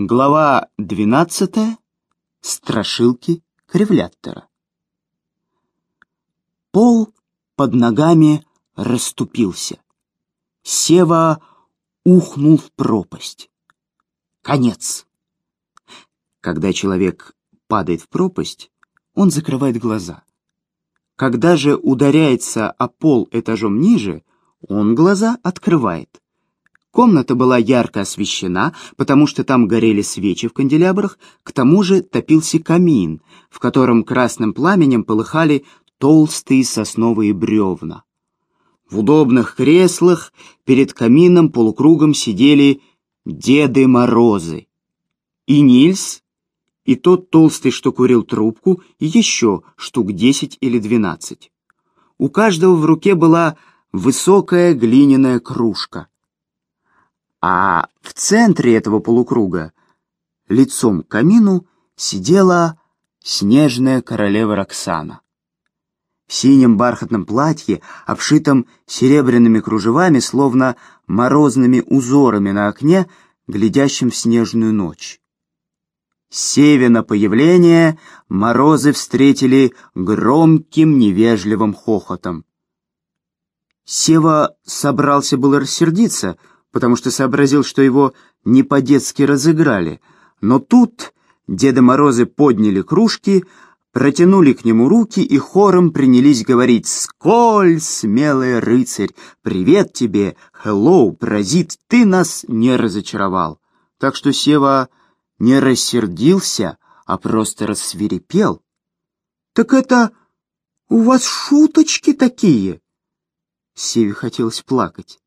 Глава двенадцатая. Страшилки Кривляттера. Пол под ногами расступился. Сева ухнул в пропасть. Конец. Когда человек падает в пропасть, он закрывает глаза. Когда же ударяется о пол этажом ниже, он глаза открывает. Комната была ярко освещена, потому что там горели свечи в канделябрах, к тому же топился камин, в котором красным пламенем полыхали толстые сосновые бревна. В удобных креслах перед камином полукругом сидели Деды Морозы. И Нильс, и тот толстый, что курил трубку, и еще штук десять или двенадцать. У каждого в руке была высокая глиняная кружка. А в центре этого полукруга, лицом к камину, сидела снежная королева Роксана. В синем бархатном платье, обшитом серебряными кружевами, словно морозными узорами на окне, глядящем в снежную ночь. Севина появление морозы встретили громким невежливым хохотом. Сева собрался было рассердиться, потому что сообразил, что его не по-детски разыграли. Но тут Деда Морозы подняли кружки, протянули к нему руки и хором принялись говорить «Сколь, смелый рыцарь! Привет тебе! Хеллоу, паразит! Ты нас не разочаровал!» Так что Сева не рассердился, а просто рассверепел. «Так это у вас шуточки такие?» Севе хотелось плакать.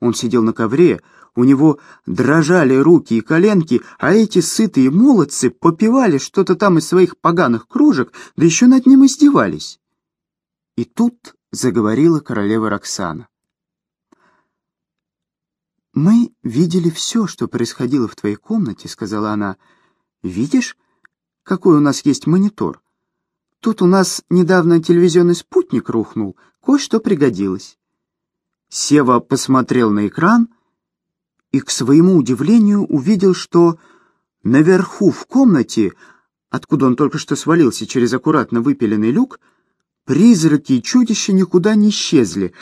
Он сидел на ковре, у него дрожали руки и коленки, а эти сытые молодцы попивали что-то там из своих поганых кружек, да еще над ним издевались. И тут заговорила королева Роксана. «Мы видели все, что происходило в твоей комнате», — сказала она. «Видишь, какой у нас есть монитор? Тут у нас недавно телевизионный спутник рухнул, кое-что пригодилось. Сева посмотрел на экран и, к своему удивлению, увидел, что наверху в комнате, откуда он только что свалился через аккуратно выпиленный люк, призраки и чудища никуда не исчезли,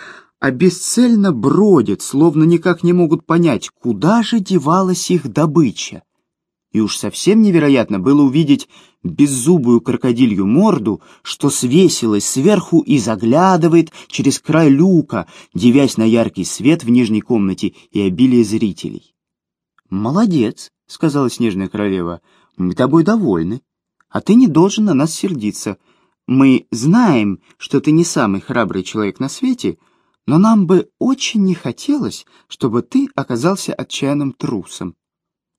а бесцельно бродят, словно никак не могут понять, куда же девалась их добыча. И уж совсем невероятно было увидеть беззубую крокодилью морду, что свесилась сверху и заглядывает через край люка, девясь на яркий свет в нижней комнате и обилие зрителей. «Молодец», — сказала снежная королева, — «мы тобой довольны, а ты не должен на нас сердиться. Мы знаем, что ты не самый храбрый человек на свете, но нам бы очень не хотелось, чтобы ты оказался отчаянным трусом».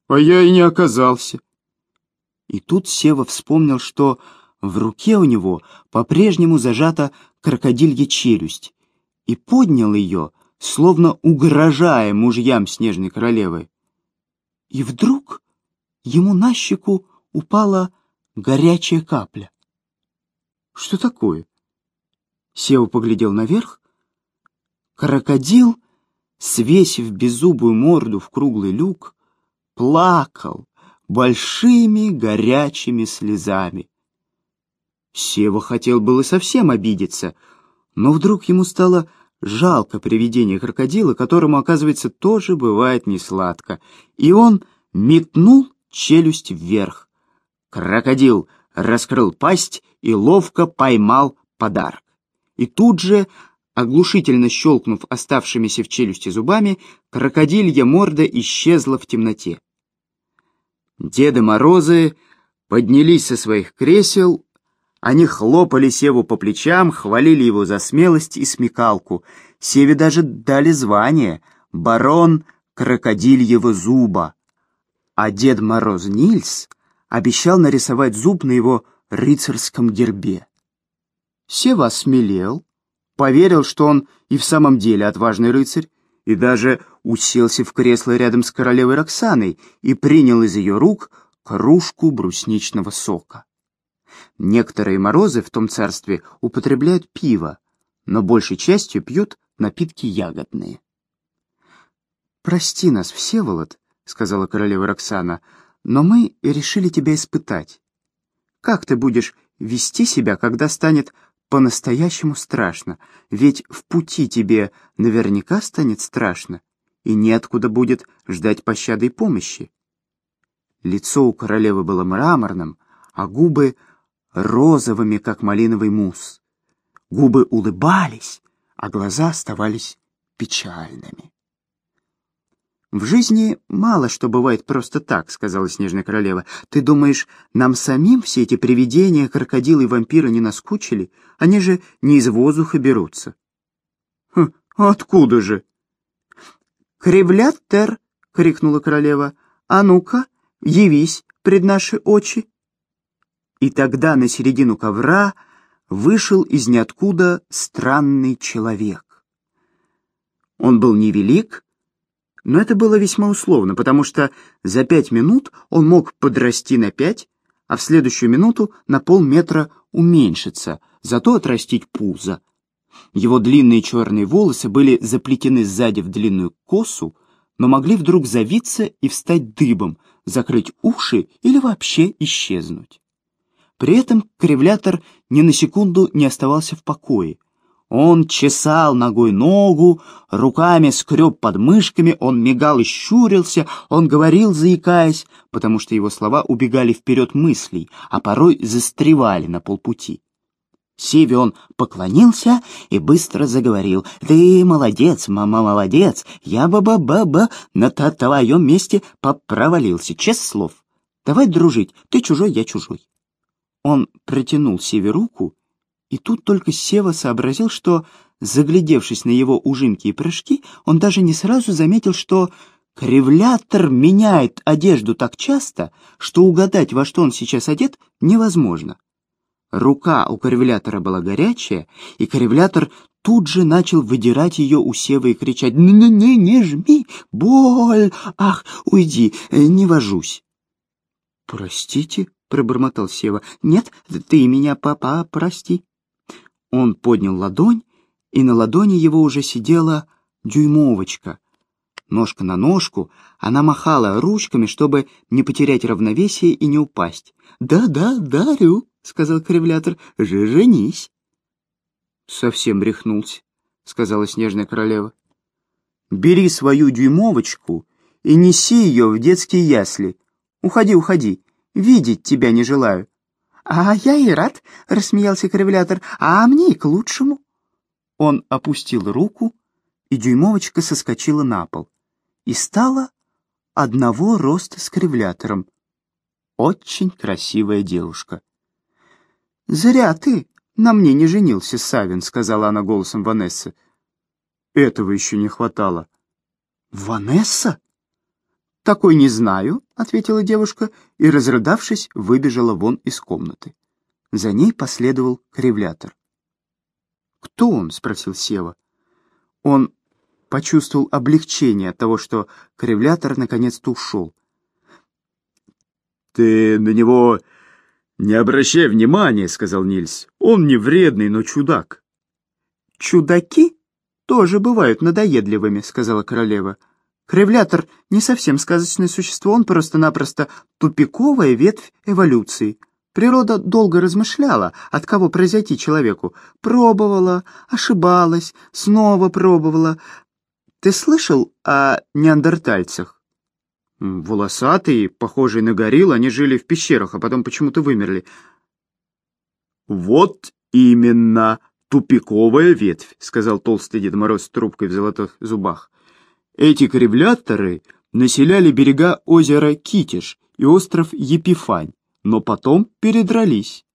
А я и не оказался. И тут Сева вспомнил, что в руке у него по-прежнему зажата крокодилья челюсть, и поднял ее, словно угрожая мужьям Снежной Королевы. И вдруг ему на щеку упала горячая капля. Что такое? Сева поглядел наверх. Крокодил, свесив беззубую морду в круглый люк, плакал большими горячими слезами. Сева хотел было совсем обидеться, но вдруг ему стало жалко привидение крокодила, которому, оказывается, тоже бывает несладко, и он метнул челюсть вверх. Крокодил раскрыл пасть и ловко поймал подарок. И тут же Оглушительно щелкнув оставшимися в челюсти зубами, крокодилья морда исчезла в темноте. Деды Морозы поднялись со своих кресел, они хлопали Севу по плечам, хвалили его за смелость и смекалку. Севе даже дали звание — барон крокодильего зуба. А Дед Мороз Нильс обещал нарисовать зуб на его рыцарском гербе. Сева осмелел, поверил, что он и в самом деле отважный рыцарь, и даже уселся в кресло рядом с королевой Роксаной и принял из ее рук кружку брусничного сока. Некоторые морозы в том царстве употребляют пиво, но большей частью пьют напитки ягодные. «Прости нас, Всеволод», — сказала королева Роксана, — Но мы решили тебя испытать. Как ты будешь вести себя, когда станет по-настоящему страшно? Ведь в пути тебе наверняка станет страшно, и неоткуда будет ждать пощады и помощи. Лицо у королевы было мраморным, а губы розовыми, как малиновый мусс. Губы улыбались, а глаза оставались печальными. «В жизни мало что бывает просто так», — сказала Снежная Королева. «Ты думаешь, нам самим все эти привидения, крокодилы и вампиры не наскучили? Они же не из воздуха берутся». «Хм, откуда же?» «Кривлятер!» — крикнула королева. «А ну-ка, явись пред наши очи!» И тогда на середину ковра вышел из ниоткуда странный человек. Он был невелик, но это было весьма условно, потому что за пять минут он мог подрасти на пять, а в следующую минуту на полметра уменьшиться, зато отрастить пузо. Его длинные черные волосы были заплетены сзади в длинную косу, но могли вдруг завиться и встать дыбом, закрыть уши или вообще исчезнуть. При этом кривлятор ни на секунду не оставался в покое. Он чесал ногой ногу, руками скреб под мышками, он мигал и щурился, он говорил, заикаясь, потому что его слова убегали вперед мыслей, а порой застревали на полпути. Севе он поклонился и быстро заговорил. «Ты молодец, мама, молодец! Я ба-ба-ба-ба на твоем месте попровалился, честное слов. Давай дружить, ты чужой, я чужой». Он протянул Севе руку, и тут только Сева сообразил, что, заглядевшись на его ужинки и прыжки, он даже не сразу заметил, что кривлятор меняет одежду так часто, что угадать, во что он сейчас одет, невозможно. Рука у кривлятора была горячая, и кривлятор тут же начал выдирать ее у Севы и кричать «Не-не-не, не жми! Боль! Ах, уйди, не вожусь!» «Простите?» — пробормотал Сева. «Нет, ты меня, папа, прости». Он поднял ладонь, и на ладони его уже сидела дюймовочка. Ножка на ножку, она махала ручками, чтобы не потерять равновесие и не упасть. «Да-да, дарю», — сказал кривлятор, — «же женись». «Совсем рехнулся», — сказала снежная королева. «Бери свою дюймовочку и неси ее в детские ясли. Уходи, уходи, Видеть тебя не желаю». «А я и рад», — рассмеялся кривлятор, — «а мне и к лучшему». Он опустил руку, и дюймовочка соскочила на пол и стала одного роста с кривлятором. Очень красивая девушка. «Зря ты на мне не женился, Савин», — сказала она голосом Ванессы. «Этого еще не хватало». «Ванесса?» «Такой не знаю», — ответила девушка и, разрыдавшись, выбежала вон из комнаты. За ней последовал кривлятор. «Кто он?» — спросил Сева. Он почувствовал облегчение от того, что кривлятор наконец-то ушел. «Ты на него не обращай внимания», — сказал Нильс. «Он не вредный, но чудак». «Чудаки тоже бывают надоедливыми», — сказала королева. Кривлятор не совсем сказочное существо, он просто-напросто тупиковая ветвь эволюции. Природа долго размышляла, от кого произойти человеку. Пробовала, ошибалась, снова пробовала. Ты слышал о неандертальцах? Волосатые, похожие на горилл, они жили в пещерах, а потом почему-то вымерли. Вот именно тупиковая ветвь, сказал толстый Дед Мороз с трубкой в золотых зубах. Эти кривляторы населяли берега озера Китиш и остров Епифань, но потом передрались.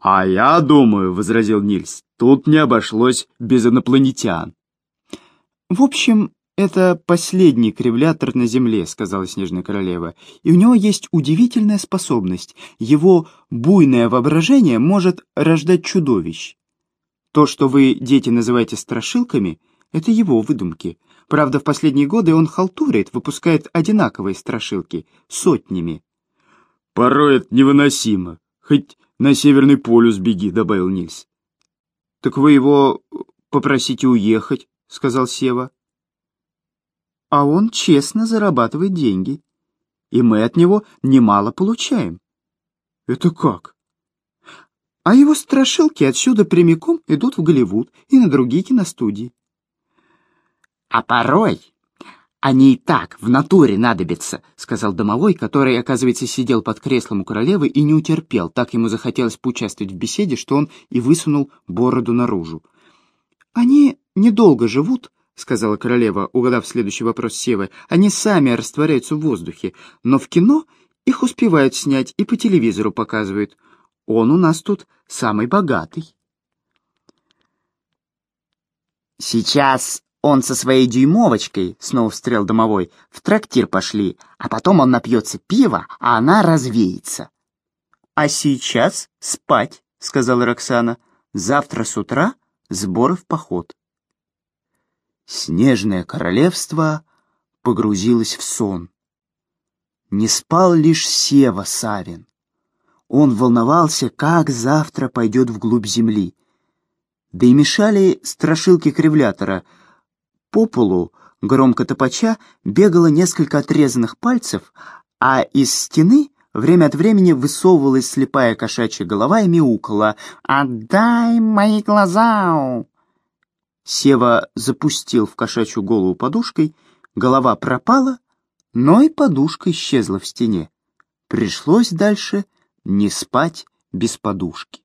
«А я думаю», — возразил Нильс, — «тут не обошлось без инопланетян». «В общем, это последний кривлятор на Земле», — сказала Снежная Королева, «и у него есть удивительная способность. Его буйное воображение может рождать чудовищ. То, что вы, дети, называете страшилками, — это его выдумки. Правда, в последние годы он халтурит, выпускает одинаковые страшилки, сотнями. «Порой это невыносимо. Хоть на Северный полюс беги», — добавил Нильс. «Так вы его попросите уехать», — сказал Сева. «А он честно зарабатывает деньги. и мы от него немало получаем. Это как? А его страшилки отсюда прямиком идут в Голливуд и на другие киностудии. А порой они и так в натуре надобятся, сказал домовой, который, оказывается, сидел под креслом у королевы и не утерпел. Так ему захотелось поучаствовать в беседе, что он и высунул бороду наружу. Они недолго живут, сказала королева, угадав следующий вопрос Севы. Они сами растворяются в воздухе, но в кино их успевают снять и по телевизору показывают. Он у нас тут самый богатый. Сейчас он со своей дюймовочкой, снова встрел домовой, в трактир пошли, а потом он напьется пива, а она развеется. А сейчас спать, сказала Роксана. Завтра с утра сборы в поход. Снежное королевство погрузилось в сон. Не спал лишь Сева Савин. Он волновался, как завтра пойдет вглубь земли. Да и мешали страшилки кривлятора. По полу, громко топача, бегало несколько отрезанных пальцев, а из стены время от времени высовывалась слепая кошачья голова и мяукала «Отдай мои глаза!» Сева запустил в кошачью голову подушкой, голова пропала, но и подушка исчезла в стене. Пришлось дальше не спать без подушки.